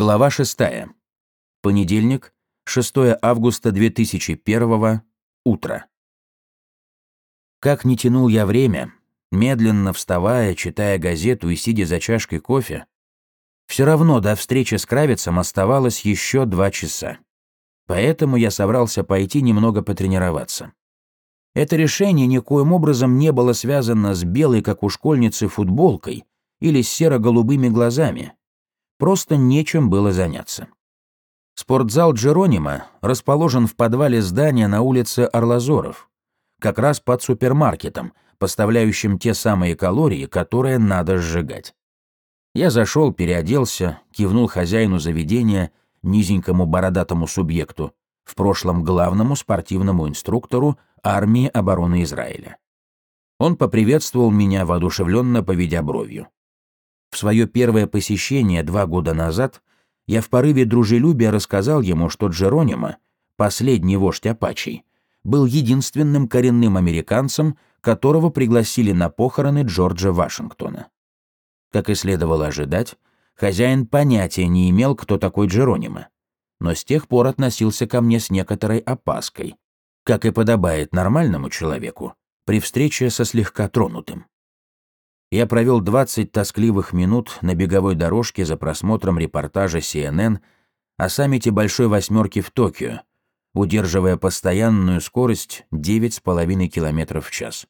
Глава 6. Понедельник, 6 августа 2001. Утро. Как не тянул я время, медленно вставая, читая газету и сидя за чашкой кофе, все равно до встречи с Кравицем оставалось еще два часа. Поэтому я собрался пойти немного потренироваться. Это решение никоим образом не было связано с белой, как у школьницы, футболкой или с серо-голубыми глазами. Просто нечем было заняться. Спортзал Джеронима расположен в подвале здания на улице Орлазоров, как раз под супермаркетом, поставляющим те самые калории, которые надо сжигать. Я зашел, переоделся, кивнул хозяину заведения, низенькому бородатому субъекту, в прошлом главному спортивному инструктору армии обороны Израиля. Он поприветствовал меня, воодушевленно поведя бровью. В свое первое посещение два года назад я в порыве дружелюбия рассказал ему, что Джеронимо, последний вождь Апачей, был единственным коренным американцем, которого пригласили на похороны Джорджа Вашингтона. Как и следовало ожидать, хозяин понятия не имел, кто такой Джеронимо, но с тех пор относился ко мне с некоторой опаской, как и подобает нормальному человеку, при встрече со слегка тронутым. Я провел 20 тоскливых минут на беговой дорожке за просмотром репортажа CNN о саммите Большой Восьмерки в Токио, удерживая постоянную скорость 9,5 км в час.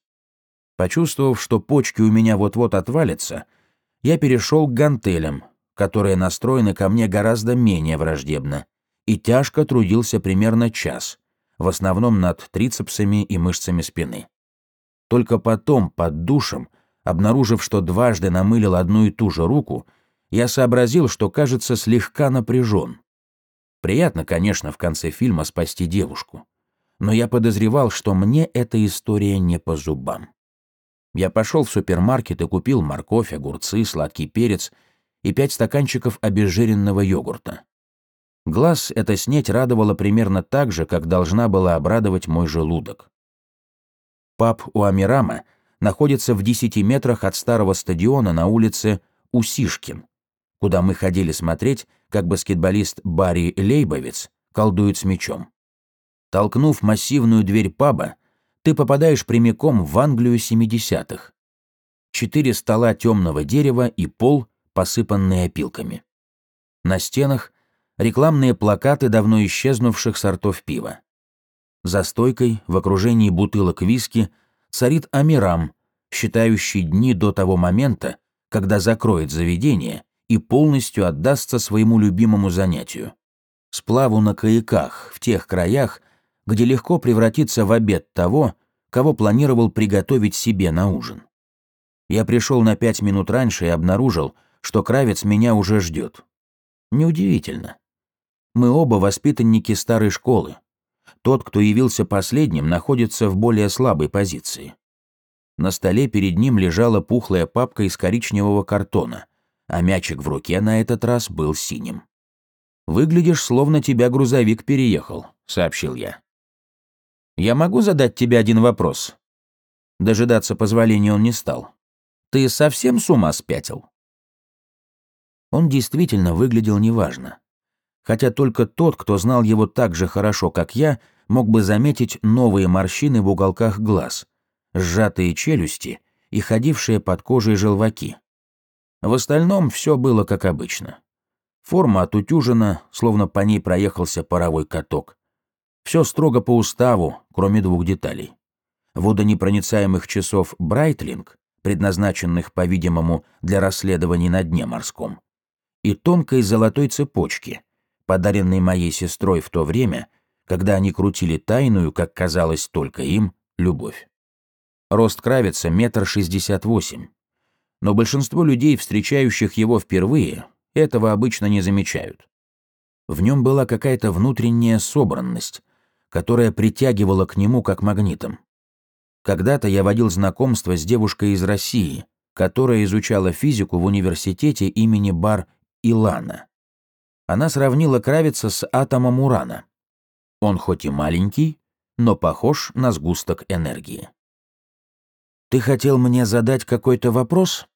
Почувствовав, что почки у меня вот-вот отвалятся, я перешел к гантелям, которые настроены ко мне гораздо менее враждебно, и тяжко трудился примерно час, в основном над трицепсами и мышцами спины. Только потом, под душем, обнаружив, что дважды намылил одну и ту же руку, я сообразил, что, кажется, слегка напряжен. Приятно, конечно, в конце фильма спасти девушку. Но я подозревал, что мне эта история не по зубам. Я пошел в супермаркет и купил морковь, огурцы, сладкий перец и пять стаканчиков обезжиренного йогурта. Глаз эта снеть радовала примерно так же, как должна была обрадовать мой желудок. Пап у Амирама находится в 10 метрах от старого стадиона на улице Усишкин, куда мы ходили смотреть, как баскетболист Барри Лейбовец колдует с мячом. Толкнув массивную дверь паба, ты попадаешь прямиком в Англию 70-х. Четыре стола темного дерева и пол, посыпанные опилками. На стенах рекламные плакаты давно исчезнувших сортов пива. За стойкой, в окружении бутылок виски, царит Амирам, считающий дни до того момента, когда закроет заведение и полностью отдастся своему любимому занятию. Сплаву на каяках в тех краях, где легко превратиться в обед того, кого планировал приготовить себе на ужин. Я пришел на пять минут раньше и обнаружил, что Кравец меня уже ждет. Неудивительно. Мы оба воспитанники старой школы, тот, кто явился последним, находится в более слабой позиции. На столе перед ним лежала пухлая папка из коричневого картона, а мячик в руке на этот раз был синим. «Выглядишь, словно тебя грузовик переехал», — сообщил я. «Я могу задать тебе один вопрос?» Дожидаться позволения он не стал. «Ты совсем с ума спятил?» Он действительно выглядел неважно хотя только тот, кто знал его так же хорошо, как я, мог бы заметить новые морщины в уголках глаз, сжатые челюсти и ходившие под кожей желваки. В остальном все было как обычно. Форма отутюжена, словно по ней проехался паровой каток. Все строго по уставу, кроме двух деталей. Водонепроницаемых часов «Брайтлинг», предназначенных, по-видимому, для расследований на дне морском, и тонкой золотой цепочки, подаренный моей сестрой в то время, когда они крутили тайную, как казалось только им, любовь. Рост Кравица метр шестьдесят восемь. Но большинство людей, встречающих его впервые, этого обычно не замечают. В нем была какая-то внутренняя собранность, которая притягивала к нему как магнитом. Когда-то я водил знакомство с девушкой из России, которая изучала физику в университете имени Бар Илана она сравнила Кравица с атомом урана. Он хоть и маленький, но похож на сгусток энергии. «Ты хотел мне задать какой-то вопрос?»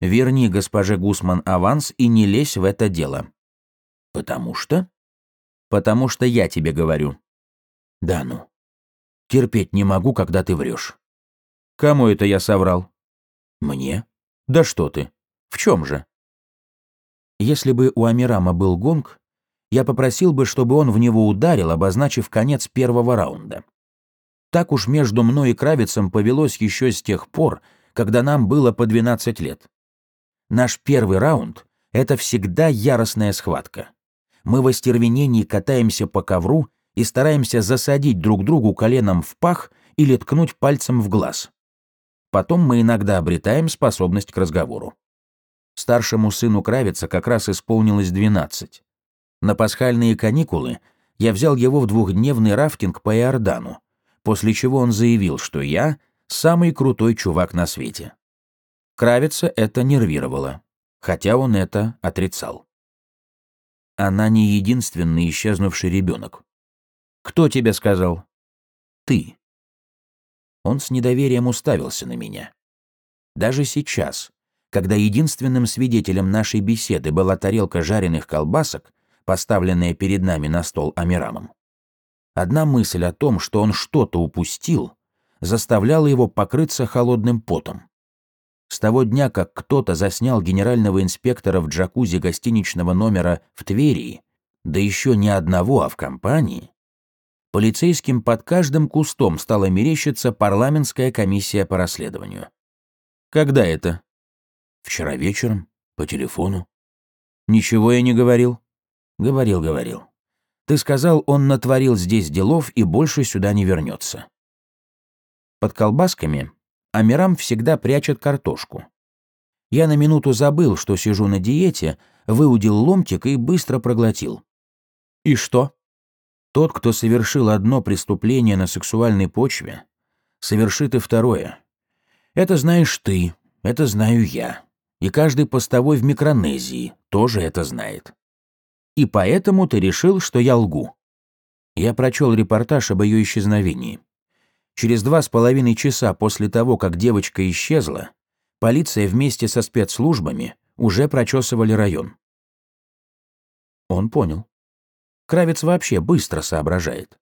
«Верни госпоже Гусман аванс и не лезь в это дело». Потому что? Потому что я тебе говорю. Да ну. Терпеть не могу, когда ты врешь. Кому это я соврал? Мне? Да что ты? В чем же? Если бы у Амирама был гонг, я попросил бы, чтобы он в него ударил, обозначив конец первого раунда. Так уж между мной и Кравицем повелось еще с тех пор, когда нам было по 12 лет. Наш первый раунд — это всегда яростная схватка. Мы в остервенении катаемся по ковру и стараемся засадить друг другу коленом в пах или ткнуть пальцем в глаз. Потом мы иногда обретаем способность к разговору. Старшему сыну Кравица как раз исполнилось 12. На пасхальные каникулы я взял его в двухдневный рафтинг по Иордану, после чего он заявил, что я самый крутой чувак на свете. Кравица это нервировало, хотя он это отрицал. Она не единственный исчезнувший ребенок. Кто тебе сказал? Ты. Он с недоверием уставился на меня. Даже сейчас, когда единственным свидетелем нашей беседы была тарелка жареных колбасок, поставленная перед нами на стол Амирамом, одна мысль о том, что он что-то упустил, заставляла его покрыться холодным потом. С того дня, как кто-то заснял генерального инспектора в джакузи гостиничного номера в Твери, да еще не одного, а в компании, полицейским под каждым кустом стала мерещиться парламентская комиссия по расследованию. Когда это? Вчера вечером, по телефону. Ничего я не говорил. Говорил, говорил. Ты сказал, он натворил здесь делов и больше сюда не вернется. Под колбасками Амирам всегда прячет картошку. Я на минуту забыл, что сижу на диете, выудил ломтик и быстро проглотил. И что? Тот, кто совершил одно преступление на сексуальной почве, совершит и второе. Это знаешь ты, это знаю я. И каждый постовой в Микронезии тоже это знает. И поэтому ты решил, что я лгу. Я прочел репортаж об ее исчезновении. Через два с половиной часа после того, как девочка исчезла, полиция вместе со спецслужбами уже прочесывали район. Он понял. Кравец вообще быстро соображает.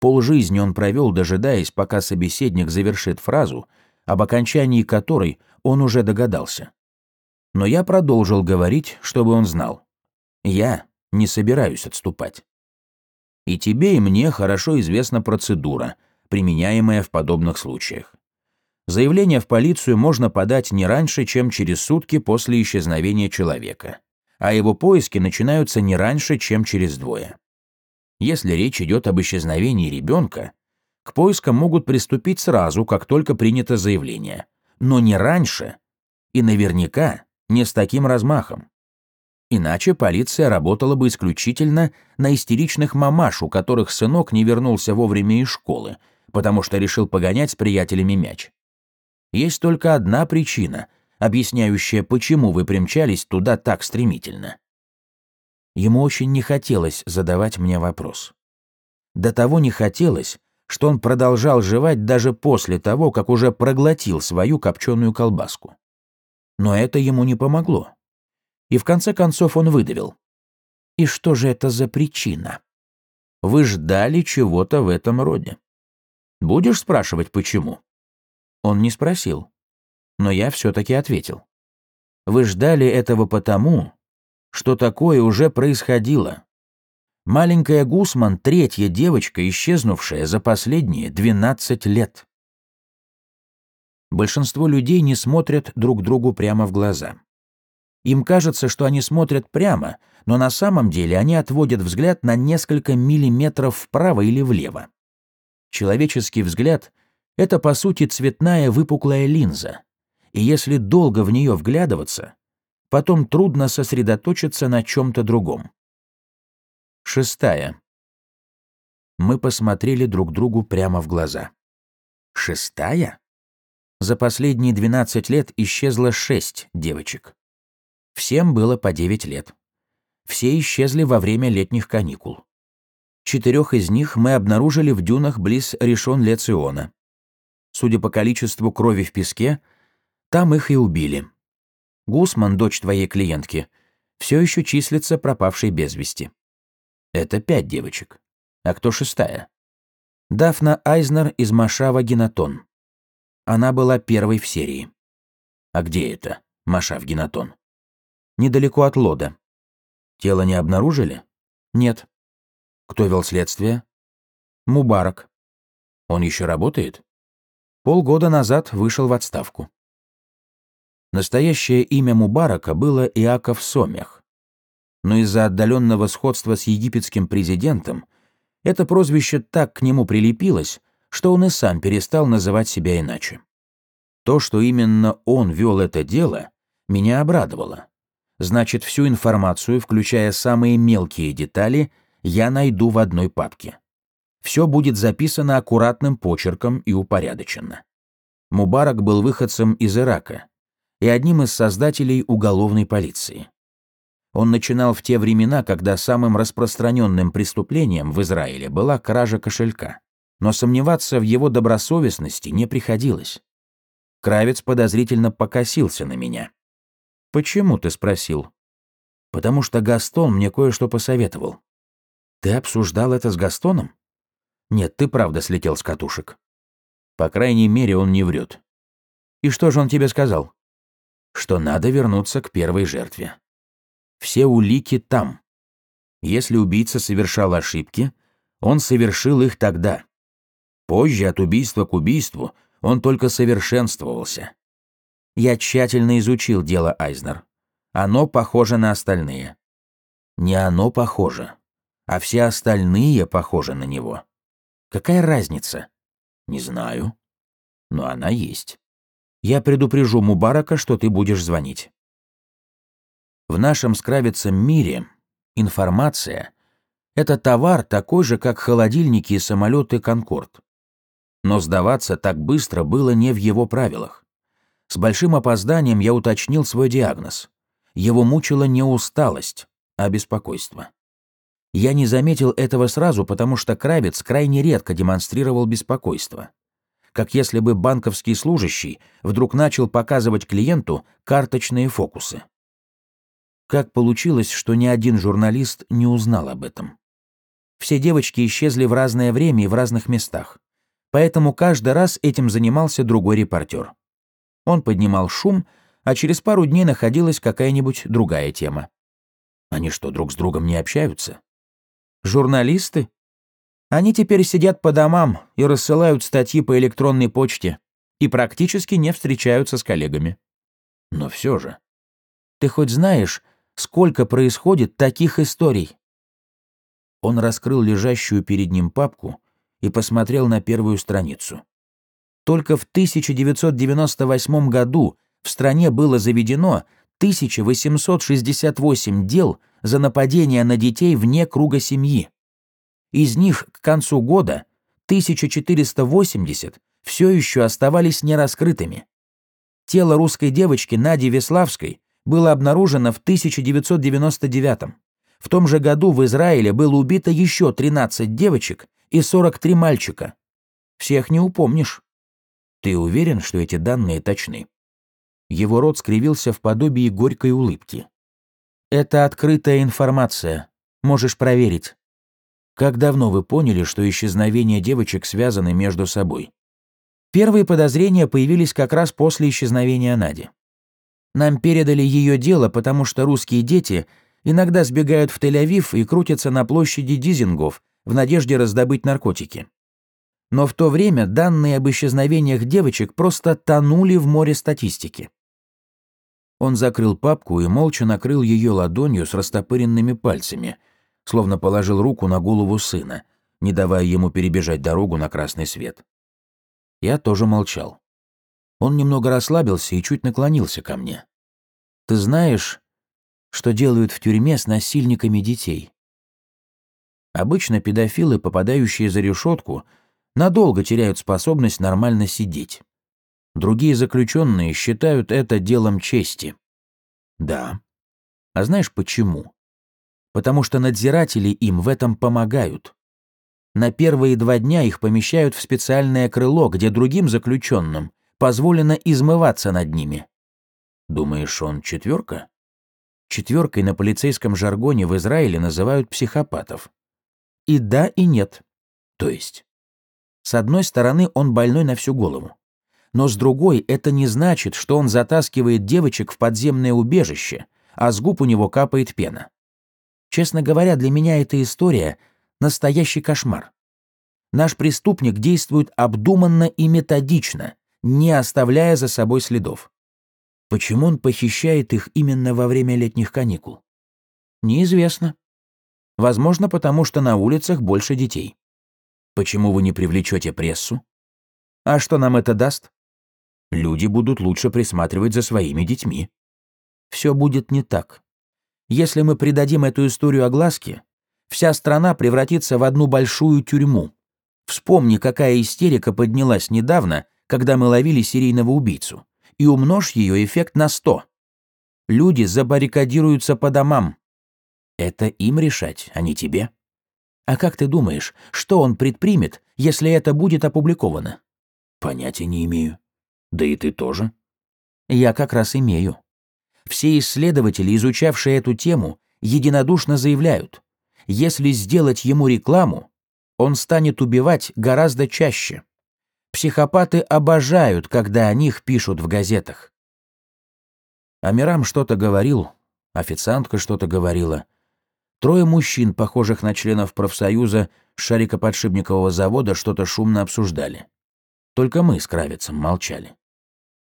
Полжизни он провел, дожидаясь, пока собеседник завершит фразу, об окончании которой он уже догадался. Но я продолжил говорить, чтобы он знал. Я не собираюсь отступать. И тебе, и мне хорошо известна процедура, применяемая в подобных случаях. Заявление в полицию можно подать не раньше, чем через сутки после исчезновения человека а его поиски начинаются не раньше, чем через двое. Если речь идет об исчезновении ребенка, к поискам могут приступить сразу, как только принято заявление, но не раньше и наверняка не с таким размахом. Иначе полиция работала бы исключительно на истеричных мамаш, у которых сынок не вернулся вовремя из школы, потому что решил погонять с приятелями мяч. Есть только одна причина — объясняющая, почему вы примчались туда так стремительно. Ему очень не хотелось задавать мне вопрос. До того не хотелось, что он продолжал жевать даже после того, как уже проглотил свою копченую колбаску. Но это ему не помогло. И в конце концов он выдавил. «И что же это за причина? Вы ждали чего-то в этом роде. Будешь спрашивать, почему?» Он не спросил но я все-таки ответил. Вы ждали этого потому, что такое уже происходило. Маленькая Гусман — третья девочка, исчезнувшая за последние 12 лет. Большинство людей не смотрят друг другу прямо в глаза. Им кажется, что они смотрят прямо, но на самом деле они отводят взгляд на несколько миллиметров вправо или влево. Человеческий взгляд — это, по сути, цветная выпуклая линза, и если долго в нее вглядываться, потом трудно сосредоточиться на чем-то другом. Шестая. Мы посмотрели друг другу прямо в глаза. Шестая? За последние 12 лет исчезло шесть девочек. Всем было по 9 лет. Все исчезли во время летних каникул. Четырех из них мы обнаружили в дюнах близ Решон-Лециона. Судя по количеству крови в песке, там их и убили. Гусман, дочь твоей клиентки, все еще числится пропавшей без вести. Это пять девочек. А кто шестая? Дафна Айзнер из Машава Генатон. Она была первой в серии. А где это, Машав Генатон? Недалеко от Лода. Тело не обнаружили? Нет. Кто вел следствие? Мубарак. Он еще работает? Полгода назад вышел в отставку. Настоящее имя Мубарака было Иаков Сомех. Но из-за отдаленного сходства с египетским президентом это прозвище так к нему прилепилось, что он и сам перестал называть себя иначе. То, что именно он вел это дело, меня обрадовало. Значит, всю информацию, включая самые мелкие детали, я найду в одной папке. Все будет записано аккуратным почерком и упорядочено. Мубарак был выходцем из Ирака и одним из создателей уголовной полиции. Он начинал в те времена, когда самым распространенным преступлением в Израиле была кража кошелька. Но сомневаться в его добросовестности не приходилось. Кравец подозрительно покосился на меня. «Почему?» — ты спросил. «Потому что Гастон мне кое-что посоветовал». «Ты обсуждал это с Gastoном? «Нет, ты правда слетел с катушек». «По крайней мере, он не врет». «И что же он тебе сказал?» «Что надо вернуться к первой жертве». Все улики там. Если убийца совершал ошибки, он совершил их тогда. Позже от убийства к убийству он только совершенствовался. Я тщательно изучил дело Айзнер. Оно похоже на остальные. Не оно похоже, а все остальные похожи на него. Какая разница? Не знаю. Но она есть. Я предупрежу Мубарака, что ты будешь звонить. В нашем скравицем мире информация — это товар такой же, как холодильники и самолеты «Конкорд». Но сдаваться так быстро было не в его правилах. С большим опозданием я уточнил свой диагноз. Его мучила не усталость, а беспокойство. Я не заметил этого сразу, потому что Кравец крайне редко демонстрировал беспокойство. Как если бы банковский служащий вдруг начал показывать клиенту карточные фокусы. Как получилось, что ни один журналист не узнал об этом? Все девочки исчезли в разное время и в разных местах. Поэтому каждый раз этим занимался другой репортер. Он поднимал шум, а через пару дней находилась какая-нибудь другая тема. Они что, друг с другом не общаются? Журналисты? Они теперь сидят по домам и рассылают статьи по электронной почте и практически не встречаются с коллегами. Но все же. Ты хоть знаешь, Сколько происходит таких историй?» Он раскрыл лежащую перед ним папку и посмотрел на первую страницу. Только в 1998 году в стране было заведено 1868 дел за нападение на детей вне круга семьи. Из них к концу года 1480 все еще оставались нераскрытыми. Тело русской девочки Нади Веславской было обнаружено в 1999 В том же году в Израиле было убито еще 13 девочек и 43 мальчика. Всех не упомнишь. Ты уверен, что эти данные точны? Его рот скривился в подобии горькой улыбки. Это открытая информация. Можешь проверить. Как давно вы поняли, что исчезновения девочек связаны между собой? Первые подозрения появились как раз после исчезновения Нади. Нам передали ее дело, потому что русские дети иногда сбегают в Тель-Авив и крутятся на площади Дизингов в надежде раздобыть наркотики. Но в то время данные об исчезновениях девочек просто тонули в море статистики. Он закрыл папку и молча накрыл ее ладонью с растопыренными пальцами, словно положил руку на голову сына, не давая ему перебежать дорогу на красный свет. Я тоже молчал. Он немного расслабился и чуть наклонился ко мне. «Ты знаешь, что делают в тюрьме с насильниками детей?» Обычно педофилы, попадающие за решетку, надолго теряют способность нормально сидеть. Другие заключенные считают это делом чести. Да. А знаешь почему? Потому что надзиратели им в этом помогают. На первые два дня их помещают в специальное крыло, где другим заключенным позволено измываться над ними. Думаешь, он четверка? Четверкой на полицейском жаргоне в Израиле называют психопатов. И да, и нет. То есть, с одной стороны, он больной на всю голову. Но с другой, это не значит, что он затаскивает девочек в подземное убежище, а с губ у него капает пена. Честно говоря, для меня эта история — настоящий кошмар. Наш преступник действует обдуманно и методично, не оставляя за собой следов. Почему он похищает их именно во время летних каникул? Неизвестно. Возможно, потому что на улицах больше детей. Почему вы не привлечете прессу? А что нам это даст? Люди будут лучше присматривать за своими детьми. Все будет не так. Если мы придадим эту историю огласке, вся страна превратится в одну большую тюрьму. Вспомни, какая истерика поднялась недавно, когда мы ловили серийного убийцу и умножь ее эффект на 100. Люди забаррикадируются по домам. Это им решать, а не тебе. А как ты думаешь, что он предпримет, если это будет опубликовано? Понятия не имею. Да и ты тоже. Я как раз имею. Все исследователи, изучавшие эту тему, единодушно заявляют, если сделать ему рекламу, он станет убивать гораздо чаще. Психопаты обожают, когда о них пишут в газетах. Амирам что-то говорил, официантка что-то говорила. Трое мужчин, похожих на членов профсоюза шарикоподшипникового завода, что-то шумно обсуждали. Только мы с Кравицем молчали.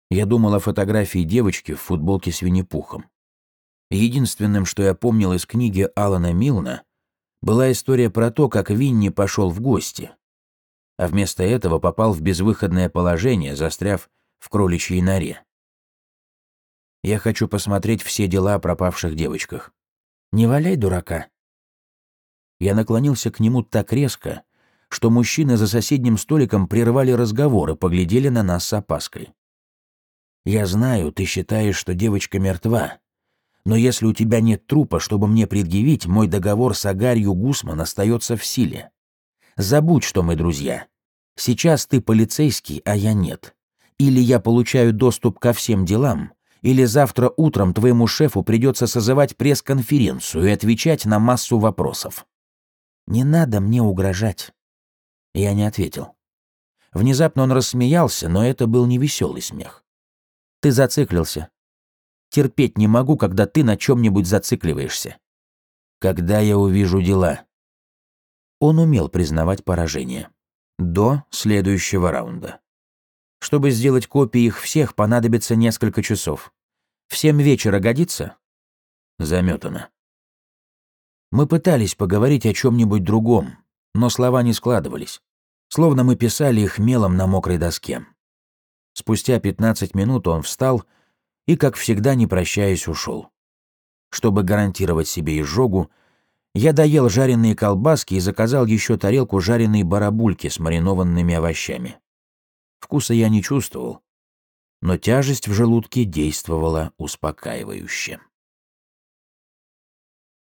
Я думал о фотографии девочки в футболке с Винни-Пухом. Единственным, что я помнил из книги Алана Милна, была история про то, как Винни пошел в гости, а вместо этого попал в безвыходное положение, застряв в кроличьей норе. Я хочу посмотреть все дела о пропавших девочках. Не валяй дурака. Я наклонился к нему так резко, что мужчины за соседним столиком прервали разговор и поглядели на нас с опаской. «Я знаю, ты считаешь, что девочка мертва, но если у тебя нет трупа, чтобы мне предъявить, мой договор с Агарью Гусман остается в силе. Забудь, что мы друзья. Сейчас ты полицейский, а я нет. Или я получаю доступ ко всем делам, или завтра утром твоему шефу придется созывать пресс-конференцию и отвечать на массу вопросов. Не надо мне угрожать. Я не ответил. Внезапно он рассмеялся, но это был не веселый смех. Ты зациклился. Терпеть не могу, когда ты на чем-нибудь зацикливаешься. Когда я увижу дела, он умел признавать поражение. До следующего раунда. Чтобы сделать копии их всех, понадобится несколько часов. В семь вечера годится? Заметано. Мы пытались поговорить о чем-нибудь другом, но слова не складывались, словно мы писали их мелом на мокрой доске. Спустя 15 минут он встал и, как всегда, не прощаясь, ушел. Чтобы гарантировать себе изжогу, я доел жареные колбаски и заказал еще тарелку жареной барабульки с маринованными овощами. Вкуса я не чувствовал, но тяжесть в желудке действовала успокаивающе.